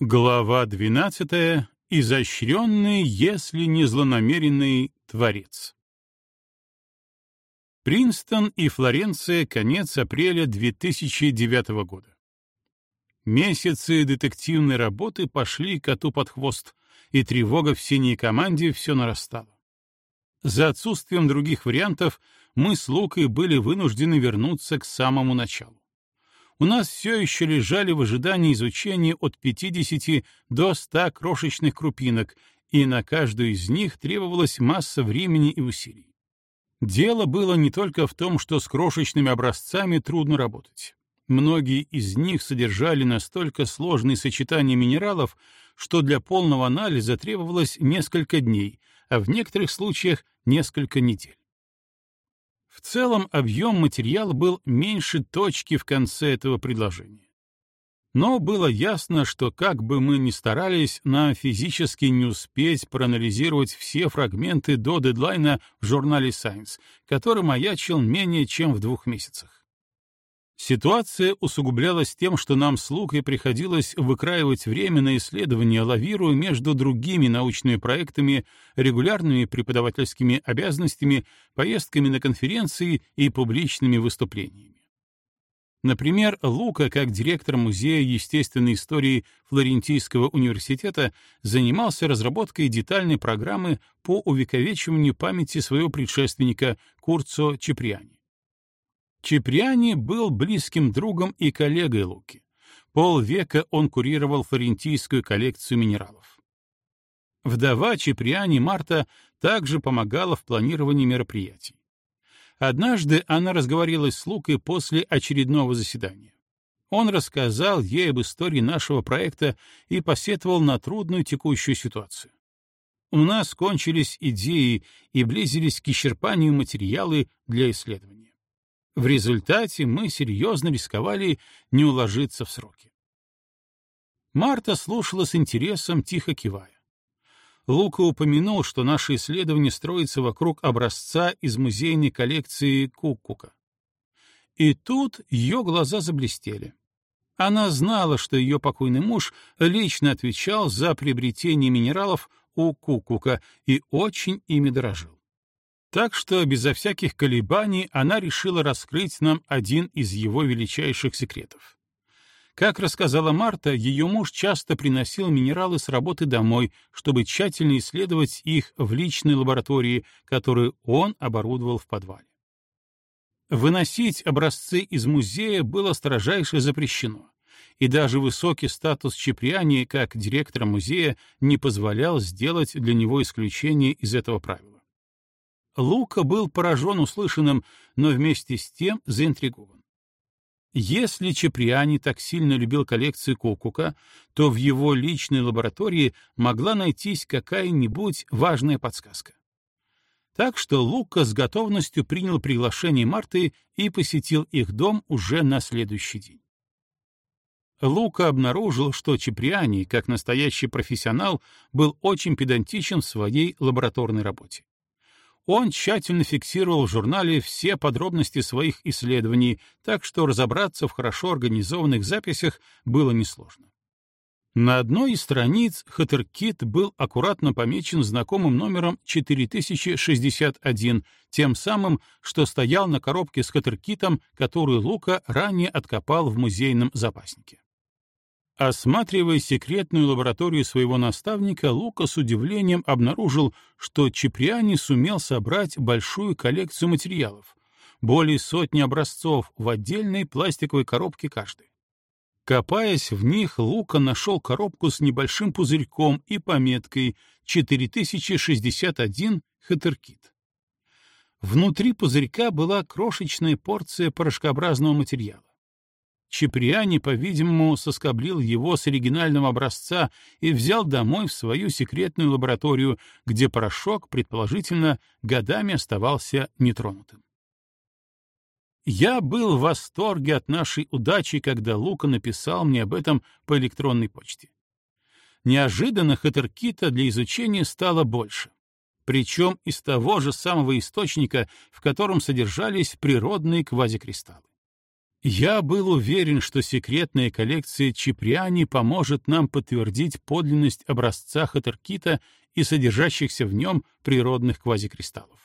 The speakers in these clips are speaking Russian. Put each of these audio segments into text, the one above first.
Глава 12. Изощренный, если не злонамеренный, творец. Принстон и Флоренция, конец апреля 2009 года. Месяцы детективной работы пошли коту под хвост, и тревога в синей команде все нарастала. За отсутствием других вариантов мы с Лукой были вынуждены вернуться к самому началу у нас все еще лежали в ожидании изучения от 50 до 100 крошечных крупинок, и на каждую из них требовалась масса времени и усилий. Дело было не только в том, что с крошечными образцами трудно работать. Многие из них содержали настолько сложные сочетания минералов, что для полного анализа требовалось несколько дней, а в некоторых случаях несколько недель. В целом объем материала был меньше точки в конце этого предложения. Но было ясно, что как бы мы ни старались, нам физически не успеть проанализировать все фрагменты до дедлайна в журнале Science, который маячил менее чем в двух месяцах. Ситуация усугублялась тем, что нам с Лукой приходилось выкраивать время на исследования, лавируя между другими научными проектами, регулярными преподавательскими обязанностями, поездками на конференции и публичными выступлениями. Например, Лука, как директор Музея естественной истории Флорентийского университета, занимался разработкой детальной программы по увековечиванию памяти своего предшественника Курцо Чеприани. Чеприани был близким другом и коллегой Луки. Полвека он курировал флорентийскую коллекцию минералов. Вдова Чеприани Марта также помогала в планировании мероприятий. Однажды она разговорилась с Лукой после очередного заседания. Он рассказал ей об истории нашего проекта и посетовал на трудную текущую ситуацию. У нас кончились идеи и близились к исчерпанию материалы для исследования. В результате мы серьезно рисковали не уложиться в сроки. Марта слушала с интересом, тихо кивая. Лука упомянул, что наше исследование строится вокруг образца из музейной коллекции Куккука. И тут ее глаза заблестели. Она знала, что ее покойный муж лично отвечал за приобретение минералов у Кукука и очень ими дорожил. Так что безо всяких колебаний она решила раскрыть нам один из его величайших секретов. Как рассказала Марта, ее муж часто приносил минералы с работы домой, чтобы тщательно исследовать их в личной лаборатории, которую он оборудовал в подвале. Выносить образцы из музея было строжайше запрещено, и даже высокий статус Чеприани как директора музея не позволял сделать для него исключение из этого правила. Лука был поражен услышанным, но вместе с тем заинтригован. Если Чеприани так сильно любил коллекцию Кокука, то в его личной лаборатории могла найтись какая-нибудь важная подсказка. Так что Лука с готовностью принял приглашение Марты и посетил их дом уже на следующий день. Лука обнаружил, что Чеприани, как настоящий профессионал, был очень педантичен в своей лабораторной работе. Он тщательно фиксировал в журнале все подробности своих исследований, так что разобраться в хорошо организованных записях было несложно. На одной из страниц Хаттеркит был аккуратно помечен знакомым номером 4061, тем самым, что стоял на коробке с Хаттеркитом, которую Лука ранее откопал в музейном запаснике. Осматривая секретную лабораторию своего наставника, Лука с удивлением обнаружил, что Чеприани сумел собрать большую коллекцию материалов, более сотни образцов в отдельной пластиковой коробке каждый. Копаясь в них, Лука нашел коробку с небольшим пузырьком и пометкой 4061 Хаттеркит. Внутри пузырька была крошечная порция порошкообразного материала. Чеприани, по-видимому, соскоблил его с оригинального образца и взял домой в свою секретную лабораторию, где порошок, предположительно, годами оставался нетронутым. Я был в восторге от нашей удачи, когда Лука написал мне об этом по электронной почте. Неожиданно Хаттеркита для изучения стало больше, причем из того же самого источника, в котором содержались природные квазикристаллы. Я был уверен, что секретная коллекция Чиприани поможет нам подтвердить подлинность образца Хаттеркита и содержащихся в нем природных квазикристаллов.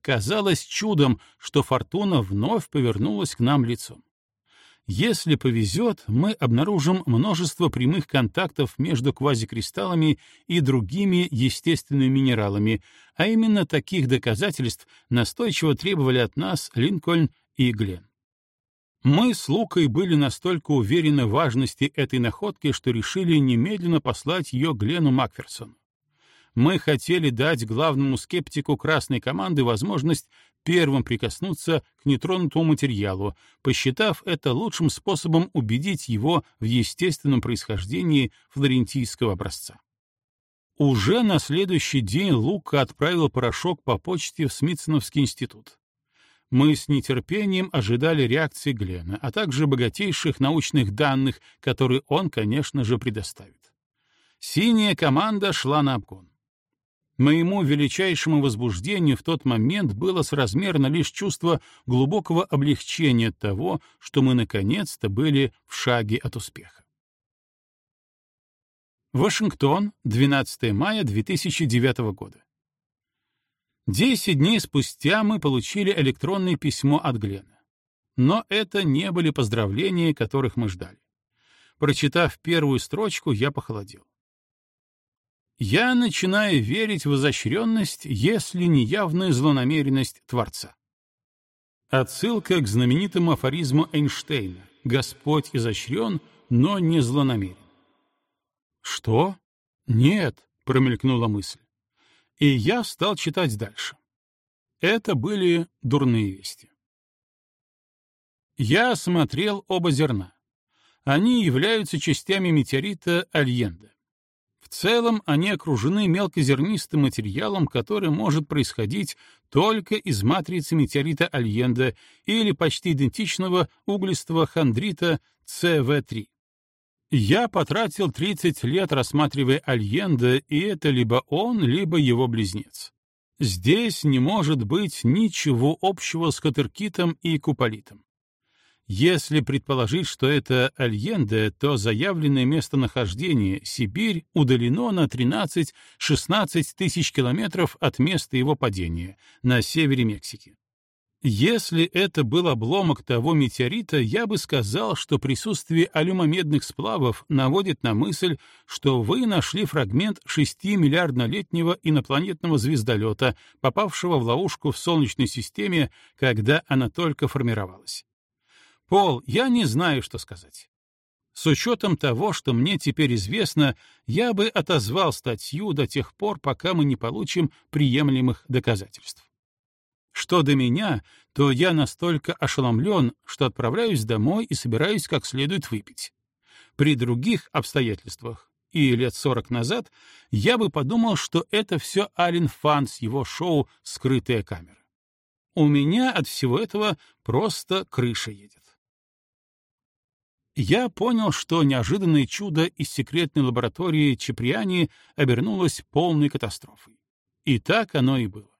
Казалось чудом, что фортуна вновь повернулась к нам лицом. Если повезет, мы обнаружим множество прямых контактов между квазикристаллами и другими естественными минералами, а именно таких доказательств настойчиво требовали от нас Линкольн и Глен. Мы с Лукой были настолько уверены в важности этой находки, что решили немедленно послать ее Глену Макферсону мы хотели дать главному скептику красной команды возможность первым прикоснуться к нетронутому материалу, посчитав это лучшим способом убедить его в естественном происхождении флорентийского образца. Уже на следующий день Лука отправил порошок по почте в Смитсоновский институт. Мы с нетерпением ожидали реакции Глена, а также богатейших научных данных, которые он, конечно же, предоставит. Синяя команда шла на обгон. Моему величайшему возбуждению в тот момент было соразмерно лишь чувство глубокого облегчения того, что мы наконец-то были в шаге от успеха. Вашингтон, 12 мая 2009 года. Десять дней спустя мы получили электронное письмо от Глена. Но это не были поздравления, которых мы ждали. Прочитав первую строчку, я похолодел. Я начинаю верить в изощренность, если не явную злонамеренность Творца. Отсылка к знаменитому афоризму Эйнштейна «Господь изощрен, но не злонамерен». «Что? Нет», — промелькнула мысль. И я стал читать дальше. Это были дурные вести. Я осмотрел оба зерна. Они являются частями метеорита Альенда. В целом они окружены мелкозернистым материалом, который может происходить только из матрицы метеорита Альенда или почти идентичного углистого хондрита ЦВ3. Я потратил 30 лет, рассматривая Альенда, и это либо он, либо его близнец. Здесь не может быть ничего общего с Катеркитом и Куполитом. Если предположить, что это Альенде, то заявленное местонахождение Сибирь удалено на 13-16 тысяч километров от места его падения, на севере Мексики. Если это был обломок того метеорита, я бы сказал, что присутствие алюмомедных сплавов наводит на мысль, что вы нашли фрагмент 6-миллиарднолетнего инопланетного звездолета, попавшего в ловушку в Солнечной системе, когда она только формировалась. Пол, я не знаю, что сказать. С учетом того, что мне теперь известно, я бы отозвал статью до тех пор, пока мы не получим приемлемых доказательств. Что до меня, то я настолько ошеломлен, что отправляюсь домой и собираюсь как следует выпить. При других обстоятельствах, и лет сорок назад, я бы подумал, что это все Ален Фан с его шоу «Скрытая камера». У меня от всего этого просто крыша едет я понял, что неожиданное чудо из секретной лаборатории Чеприани обернулось полной катастрофой. И так оно и было.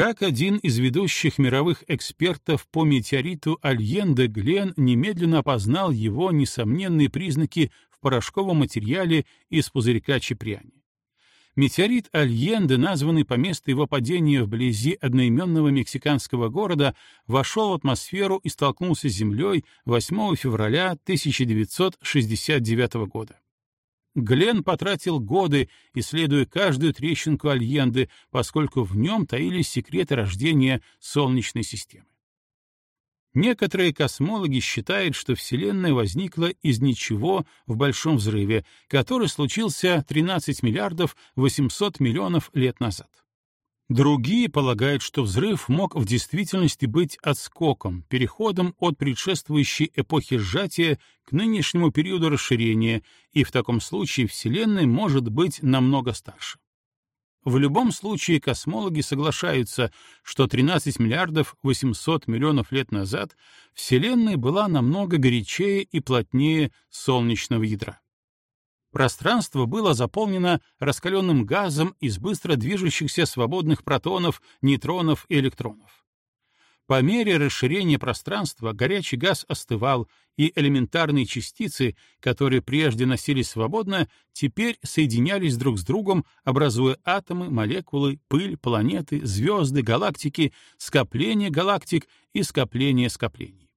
Как один из ведущих мировых экспертов по метеориту Альенде Глен немедленно опознал его несомненные признаки в порошковом материале из пузырька Чеприани. Метеорит Альенде, названный по месту его падения вблизи одноименного мексиканского города, вошел в атмосферу и столкнулся с Землей 8 февраля 1969 года. Глен потратил годы, исследуя каждую трещинку Альенды, поскольку в нем таились секреты рождения Солнечной системы. Некоторые космологи считают, что Вселенная возникла из ничего в Большом взрыве, который случился 13 миллиардов 800 миллионов лет назад. Другие полагают, что взрыв мог в действительности быть отскоком, переходом от предшествующей эпохи сжатия к нынешнему периоду расширения, и в таком случае Вселенная может быть намного старше. В любом случае космологи соглашаются, что 13 миллиардов 800 миллионов лет назад Вселенная была намного горячее и плотнее солнечного ядра. Пространство было заполнено раскаленным газом из быстро движущихся свободных протонов, нейтронов и электронов. По мере расширения пространства горячий газ остывал, и элементарные частицы, которые прежде носились свободно, теперь соединялись друг с другом, образуя атомы, молекулы, пыль, планеты, звезды, галактики, скопления галактик и скопления скоплений.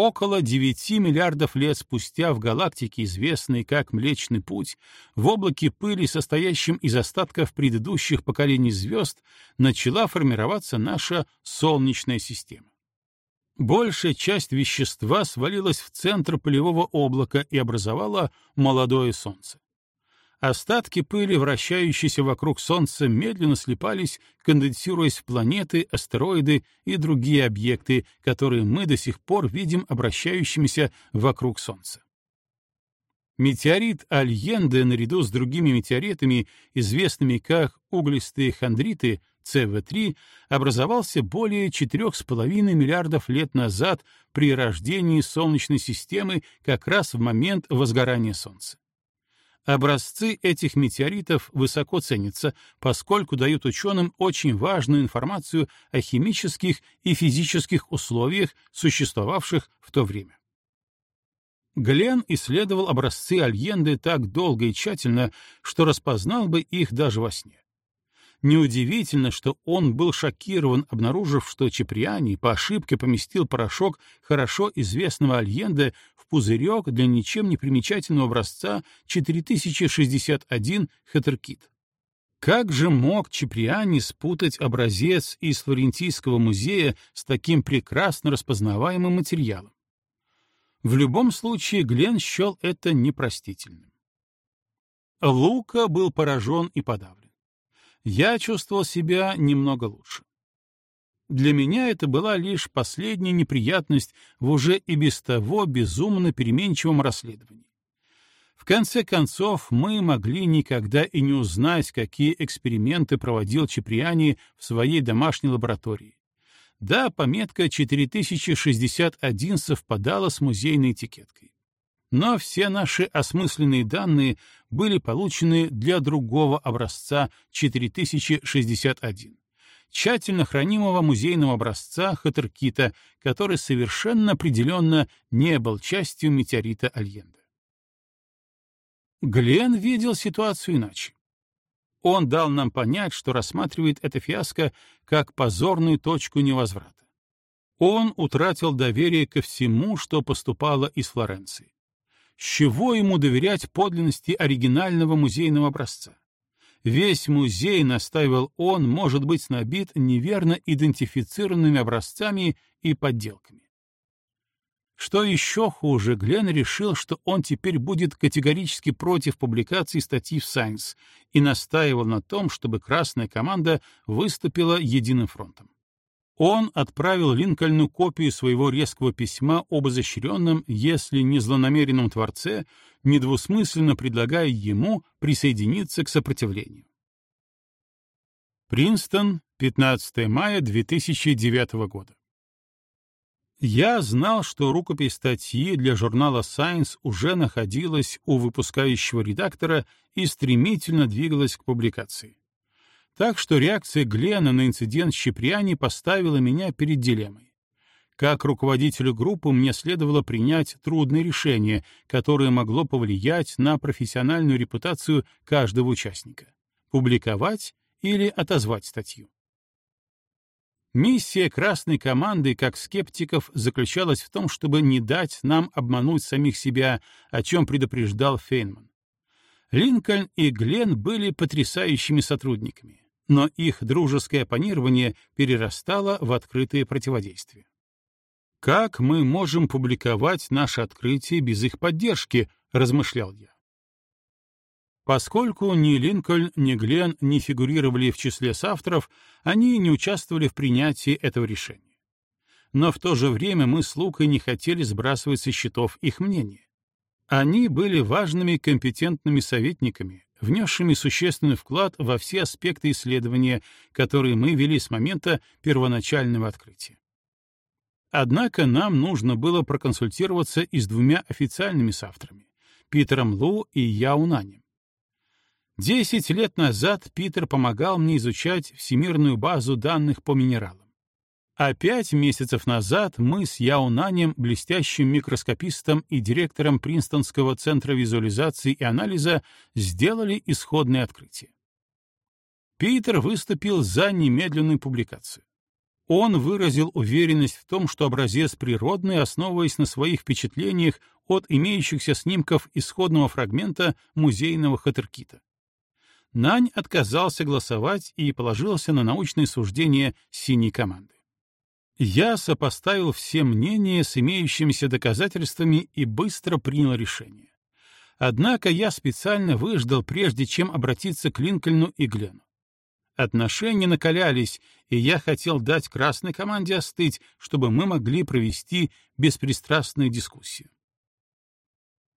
Около 9 миллиардов лет спустя в галактике, известной как Млечный Путь, в облаке пыли, состоящем из остатков предыдущих поколений звезд, начала формироваться наша Солнечная система. Большая часть вещества свалилась в центр пылевого облака и образовала молодое Солнце. Остатки пыли, вращающиеся вокруг Солнца, медленно слипались, конденсируясь в планеты, астероиды и другие объекты, которые мы до сих пор видим обращающимися вокруг Солнца. Метеорит Альенде наряду с другими метеоритами, известными как углистые хондриты, ЦВ-3, образовался более 4,5 миллиардов лет назад при рождении Солнечной системы как раз в момент возгорания Солнца. Образцы этих метеоритов высоко ценятся, поскольку дают ученым очень важную информацию о химических и физических условиях, существовавших в то время. Глен исследовал образцы Альенды так долго и тщательно, что распознал бы их даже во сне. Неудивительно, что он был шокирован, обнаружив, что Чеприани по ошибке поместил порошок хорошо известного Альенде пузырек для ничем не примечательного образца 4061 Хетеркит. Как же мог Чеприани спутать образец из Флорентийского музея с таким прекрасно распознаваемым материалом? В любом случае, Глен счел это непростительным. Лука был поражен и подавлен я чувствовал себя немного лучше. Для меня это была лишь последняя неприятность в уже и без того безумно переменчивом расследовании. В конце концов, мы могли никогда и не узнать, какие эксперименты проводил Чеприани в своей домашней лаборатории. Да, пометка 4061 совпадала с музейной этикеткой. Но все наши осмысленные данные были получены для другого образца 4061, тщательно хранимого музейного образца Хатеркита, который совершенно определенно не был частью метеорита Альенда. Глен видел ситуацию иначе. Он дал нам понять, что рассматривает это фиаско как позорную точку невозврата. Он утратил доверие ко всему, что поступало из Флоренции. С чего ему доверять подлинности оригинального музейного образца? Весь музей, настаивал он, может быть набит неверно идентифицированными образцами и подделками. Что еще хуже, Глен решил, что он теперь будет категорически против публикации статьи в Science и настаивал на том, чтобы красная команда выступила единым фронтом. Он отправил Линкольну копию своего резкого письма об изощренном, если не злонамеренном Творце, недвусмысленно предлагая ему присоединиться к сопротивлению. Принстон, 15 мая 2009 года. Я знал, что рукопись статьи для журнала Science уже находилась у выпускающего редактора и стремительно двигалась к публикации. Так что реакция Глена на инцидент с Щепряни поставила меня перед дилеммой. Как руководителю группы мне следовало принять трудное решение, которое могло повлиять на профессиональную репутацию каждого участника — публиковать или отозвать статью. Миссия красной команды, как скептиков, заключалась в том, чтобы не дать нам обмануть самих себя, о чем предупреждал Фейнман. Линкольн и Глен были потрясающими сотрудниками но их дружеское оппонирование перерастало в открытое противодействие. «Как мы можем публиковать наше открытие без их поддержки?» — размышлял я. Поскольку ни Линкольн, ни Глен не фигурировали в числе соавторов, они не участвовали в принятии этого решения. Но в то же время мы с Лукой не хотели сбрасывать со счетов их мнение. Они были важными компетентными советниками, внесшими существенный вклад во все аспекты исследования, которые мы вели с момента первоначального открытия. Однако нам нужно было проконсультироваться и с двумя официальными соавторами — Питером Лу и Яунанем. Десять лет назад Питер помогал мне изучать всемирную базу данных по минералам. А пять месяцев назад мы с Яо Нанем, блестящим микроскопистом и директором Принстонского центра визуализации и анализа, сделали исходное открытие. Питер выступил за немедленную публикацию. Он выразил уверенность в том, что образец природный, основываясь на своих впечатлениях от имеющихся снимков исходного фрагмента музейного хатыркита. Нань отказался голосовать и положился на научные суждения синей команды. Я сопоставил все мнения с имеющимися доказательствами и быстро принял решение. Однако я специально выждал, прежде чем обратиться к Линкольну и Глену. Отношения накалялись, и я хотел дать красной команде остыть, чтобы мы могли провести беспристрастную дискуссию.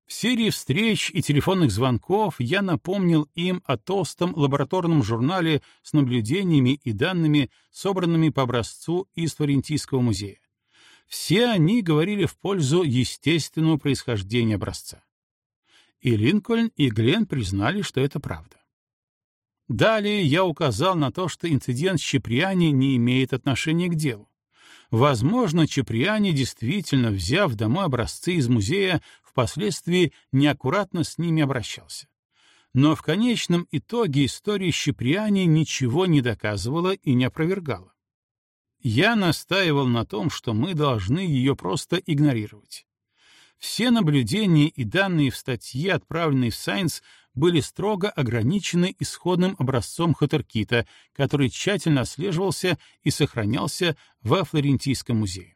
В серии встреч и телефонных звонков я напомнил им о толстом лабораторном журнале с наблюдениями и данными, собранными по образцу из Флорентийского музея. Все они говорили в пользу естественного происхождения образца. И Линкольн, и Глен признали, что это правда. Далее я указал на то, что инцидент с Чеприани не имеет отношения к делу. Возможно, Чеприани действительно, взяв домой образцы из музея, впоследствии неаккуратно с ними обращался. Но в конечном итоге история Щеприани ничего не доказывала и не опровергала. Я настаивал на том, что мы должны ее просто игнорировать. Все наблюдения и данные в статье, отправленной в Science, были строго ограничены исходным образцом Хатаркита, который тщательно отслеживался и сохранялся во Флорентийском музее.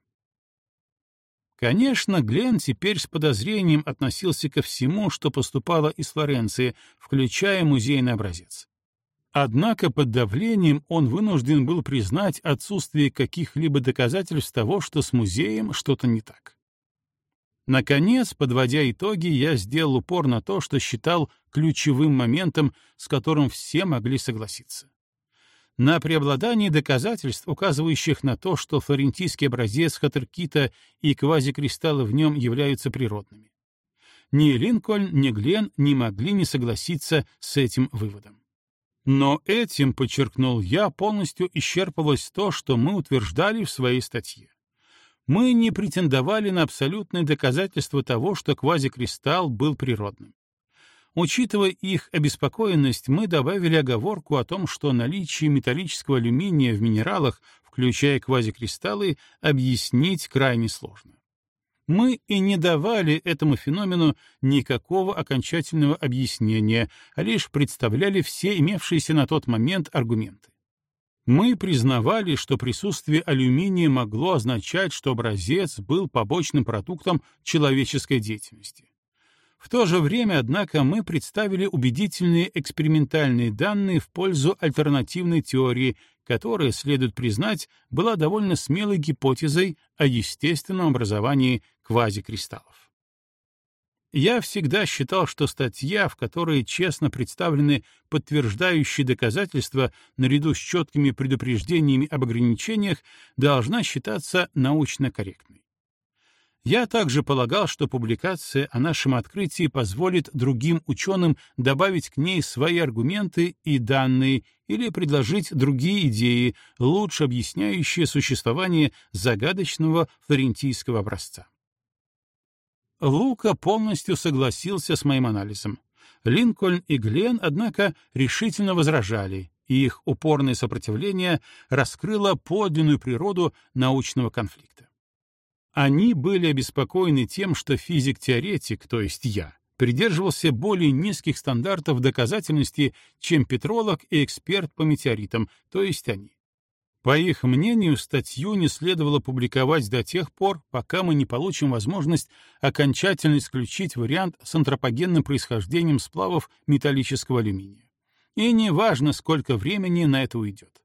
Конечно, Глен теперь с подозрением относился ко всему, что поступало из Флоренции, включая музейный образец. Однако под давлением он вынужден был признать отсутствие каких-либо доказательств того, что с музеем что-то не так. Наконец, подводя итоги, я сделал упор на то, что считал ключевым моментом, с которым все могли согласиться на преобладание доказательств, указывающих на то, что флорентийский образец Хаттеркита и квазикристаллы в нем являются природными. Ни Линкольн, ни Глен не могли не согласиться с этим выводом. Но этим, подчеркнул я, полностью исчерпалось то, что мы утверждали в своей статье. Мы не претендовали на абсолютное доказательство того, что квазикристалл был природным. Учитывая их обеспокоенность, мы добавили оговорку о том, что наличие металлического алюминия в минералах, включая квазикристаллы, объяснить крайне сложно. Мы и не давали этому феномену никакого окончательного объяснения, а лишь представляли все имевшиеся на тот момент аргументы. Мы признавали, что присутствие алюминия могло означать, что образец был побочным продуктом человеческой деятельности. В то же время, однако, мы представили убедительные экспериментальные данные в пользу альтернативной теории, которая, следует признать, была довольно смелой гипотезой о естественном образовании квазикристаллов. Я всегда считал, что статья, в которой честно представлены подтверждающие доказательства наряду с четкими предупреждениями об ограничениях, должна считаться научно корректной. Я также полагал, что публикация о нашем открытии позволит другим ученым добавить к ней свои аргументы и данные или предложить другие идеи, лучше объясняющие существование загадочного флорентийского образца. Лука полностью согласился с моим анализом. Линкольн и Глен, однако, решительно возражали, и их упорное сопротивление раскрыло подлинную природу научного конфликта. Они были обеспокоены тем, что физик-теоретик, то есть я, придерживался более низких стандартов доказательности, чем петролог и эксперт по метеоритам, то есть они. По их мнению, статью не следовало публиковать до тех пор, пока мы не получим возможность окончательно исключить вариант с антропогенным происхождением сплавов металлического алюминия. И неважно, сколько времени на это уйдет.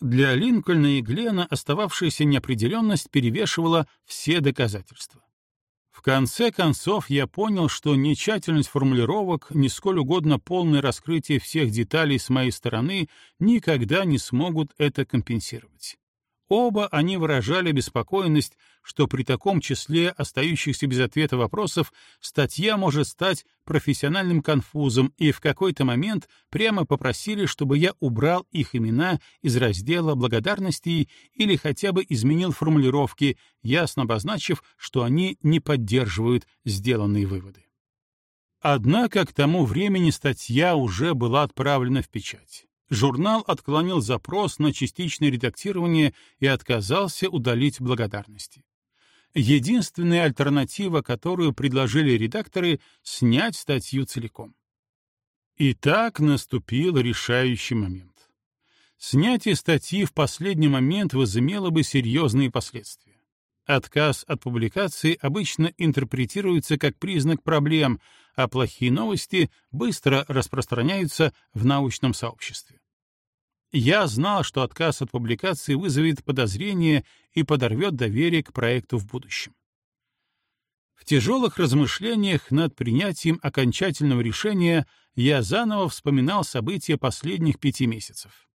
Для Линкольна и Глена остававшаяся неопределенность перевешивала все доказательства. В конце концов, я понял, что ни тщательность формулировок, ни сколь угодно полное раскрытие всех деталей с моей стороны никогда не смогут это компенсировать. Оба они выражали беспокойность, что при таком числе остающихся без ответа вопросов статья может стать профессиональным конфузом, и в какой-то момент прямо попросили, чтобы я убрал их имена из раздела благодарностей или хотя бы изменил формулировки, ясно обозначив, что они не поддерживают сделанные выводы. Однако к тому времени статья уже была отправлена в печать. Журнал отклонил запрос на частичное редактирование и отказался удалить благодарности. Единственная альтернатива, которую предложили редакторы — снять статью целиком. И так наступил решающий момент. Снятие статьи в последний момент возымело бы серьезные последствия. Отказ от публикации обычно интерпретируется как признак проблем, а плохие новости быстро распространяются в научном сообществе. Я знал, что отказ от публикации вызовет подозрение и подорвет доверие к проекту в будущем. В тяжелых размышлениях над принятием окончательного решения я заново вспоминал события последних пяти месяцев.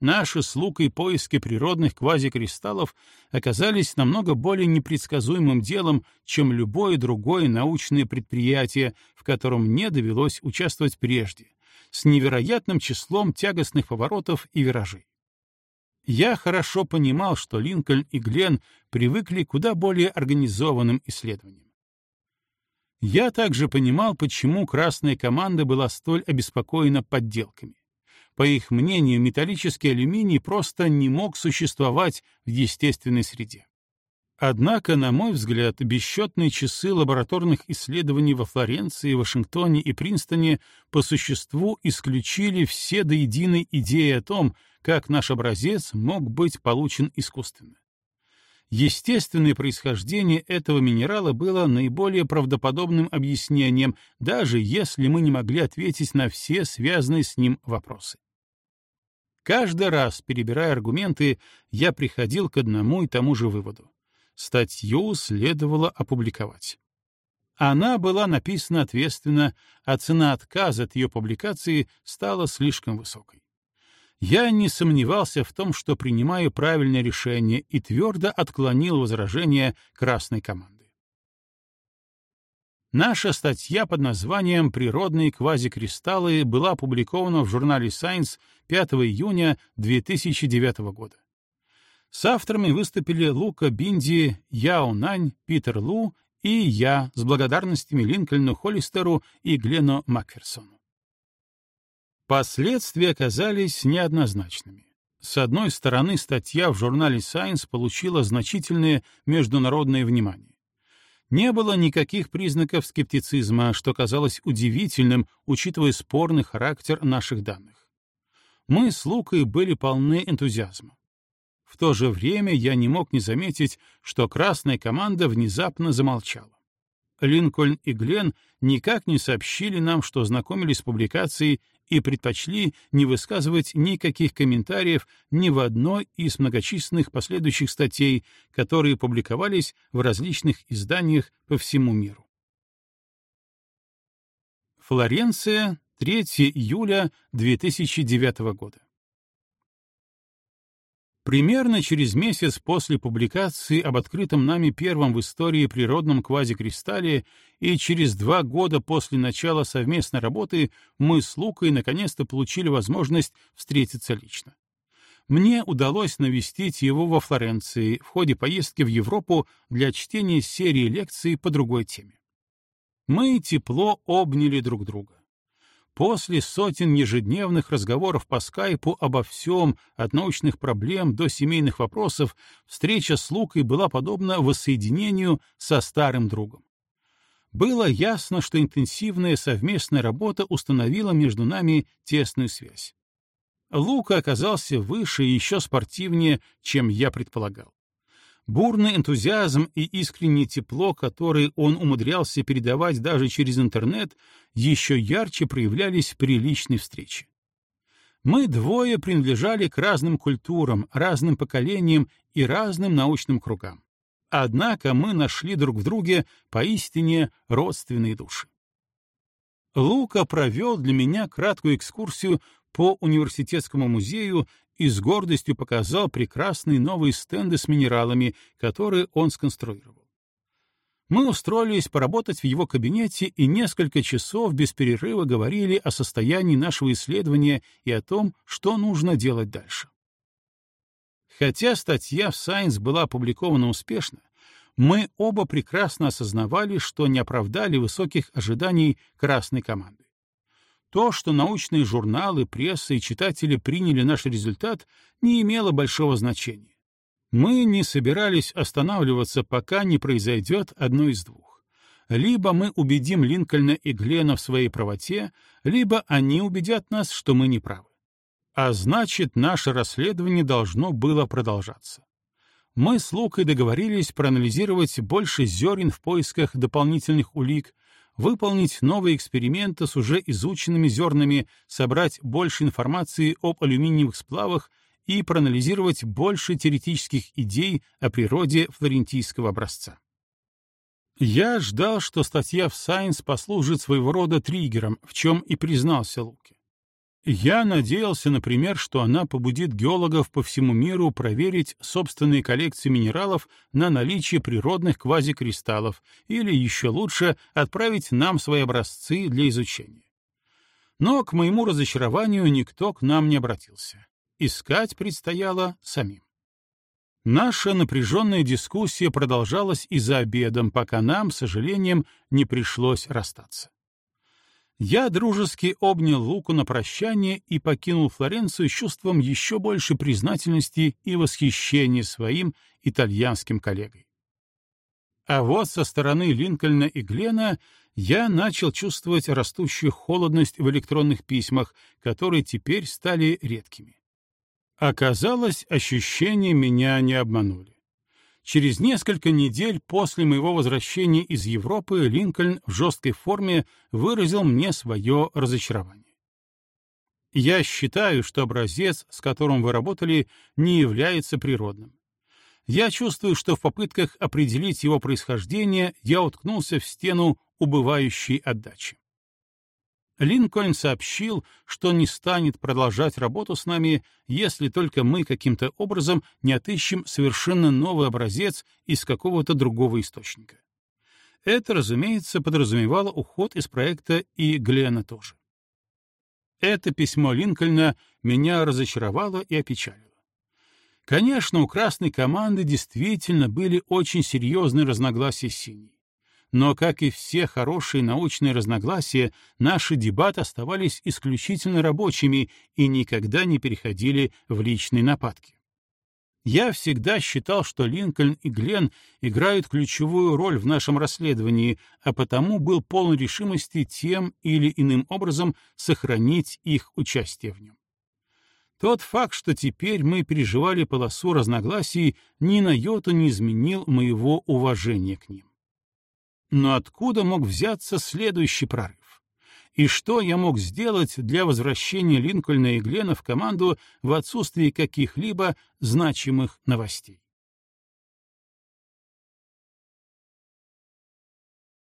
Наши с Лукой поиски природных квазикристаллов оказались намного более непредсказуемым делом, чем любое другое научное предприятие, в котором мне довелось участвовать прежде, с невероятным числом тягостных поворотов и виражей. Я хорошо понимал, что Линкольн и Глен привыкли к куда более организованным исследованиям. Я также понимал, почему красная команда была столь обеспокоена подделками. По их мнению, металлический алюминий просто не мог существовать в естественной среде. Однако, на мой взгляд, бесчетные часы лабораторных исследований во Флоренции, Вашингтоне и Принстоне по существу исключили все до единой идеи о том, как наш образец мог быть получен искусственно. Естественное происхождение этого минерала было наиболее правдоподобным объяснением, даже если мы не могли ответить на все связанные с ним вопросы. Каждый раз, перебирая аргументы, я приходил к одному и тому же выводу статью следовало опубликовать. Она была написана ответственно, а цена отказа от ее публикации стала слишком высокой. Я не сомневался в том, что принимаю правильное решение и твердо отклонил возражение красной команды. Наша статья под названием «Природные квазикристаллы» была опубликована в журнале Science 5 июня 2009 года. С авторами выступили Лука Бинди, Яо Нань, Питер Лу и я с благодарностями Линкольну Холлистеру и Глену Макферсону. Последствия оказались неоднозначными. С одной стороны, статья в журнале Science получила значительное международное внимание. Не было никаких признаков скептицизма, что казалось удивительным, учитывая спорный характер наших данных. Мы с Лукой были полны энтузиазма. В то же время я не мог не заметить, что красная команда внезапно замолчала. Линкольн и Глен никак не сообщили нам, что знакомились с публикацией и предпочли не высказывать никаких комментариев ни в одной из многочисленных последующих статей, которые публиковались в различных изданиях по всему миру. Флоренция, 3 июля 2009 года. Примерно через месяц после публикации об открытом нами первом в истории природном квазикристалле и через два года после начала совместной работы мы с Лукой наконец-то получили возможность встретиться лично. Мне удалось навестить его во Флоренции в ходе поездки в Европу для чтения серии лекций по другой теме. Мы тепло обняли друг друга. После сотен ежедневных разговоров по скайпу обо всем, от научных проблем до семейных вопросов, встреча с Лукой была подобна воссоединению со старым другом. Было ясно, что интенсивная совместная работа установила между нами тесную связь. Лука оказался выше и еще спортивнее, чем я предполагал. Бурный энтузиазм и искреннее тепло, которые он умудрялся передавать даже через интернет, еще ярче проявлялись при личной встрече. Мы двое принадлежали к разным культурам, разным поколениям и разным научным кругам. Однако мы нашли друг в друге поистине родственные души. Лука провел для меня краткую экскурсию по университетскому музею и с гордостью показал прекрасные новые стенды с минералами, которые он сконструировал. Мы устроились поработать в его кабинете и несколько часов без перерыва говорили о состоянии нашего исследования и о том, что нужно делать дальше. Хотя статья в Science была опубликована успешно, мы оба прекрасно осознавали, что не оправдали высоких ожиданий красной команды. То, что научные журналы, пресса и читатели приняли наш результат, не имело большого значения. Мы не собирались останавливаться, пока не произойдет одно из двух. Либо мы убедим Линкольна и Глена в своей правоте, либо они убедят нас, что мы не правы. А значит, наше расследование должно было продолжаться. Мы с Лукой договорились проанализировать больше зерен в поисках дополнительных улик, выполнить новые эксперименты с уже изученными зернами, собрать больше информации об алюминиевых сплавах и проанализировать больше теоретических идей о природе флорентийского образца. Я ждал, что статья в Science послужит своего рода триггером, в чем и признался Луке. Я надеялся, например, что она побудит геологов по всему миру проверить собственные коллекции минералов на наличие природных квазикристаллов или, еще лучше, отправить нам свои образцы для изучения. Но, к моему разочарованию, никто к нам не обратился. Искать предстояло самим. Наша напряженная дискуссия продолжалась и за обедом, пока нам, с сожалением, не пришлось расстаться. Я дружески обнял Луку на прощание и покинул Флоренцию с чувством еще большей признательности и восхищения своим итальянским коллегой. А вот со стороны Линкольна и Глена я начал чувствовать растущую холодность в электронных письмах, которые теперь стали редкими. Оказалось, ощущения меня не обманули. Через несколько недель после моего возвращения из Европы Линкольн в жесткой форме выразил мне свое разочарование. Я считаю, что образец, с которым вы работали, не является природным. Я чувствую, что в попытках определить его происхождение я уткнулся в стену убывающей отдачи. Линкольн сообщил, что не станет продолжать работу с нами, если только мы каким-то образом не отыщем совершенно новый образец из какого-то другого источника. Это, разумеется, подразумевало уход из проекта и Глена тоже. Это письмо Линкольна меня разочаровало и опечалило. Конечно, у красной команды действительно были очень серьезные разногласия с синей. Но, как и все хорошие научные разногласия, наши дебаты оставались исключительно рабочими и никогда не переходили в личные нападки. Я всегда считал, что Линкольн и Глен играют ключевую роль в нашем расследовании, а потому был полон решимости тем или иным образом сохранить их участие в нем. Тот факт, что теперь мы переживали полосу разногласий, ни на йоту не изменил моего уважения к ним. Но откуда мог взяться следующий прорыв? И что я мог сделать для возвращения Линкольна и Глена в команду в отсутствии каких-либо значимых новостей?